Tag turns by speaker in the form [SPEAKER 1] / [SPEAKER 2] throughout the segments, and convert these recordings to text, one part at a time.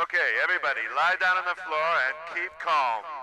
[SPEAKER 1] Okay, everybody, lie down on the floor and keep calm.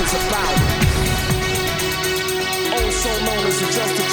[SPEAKER 2] Is about. Also known as the Justice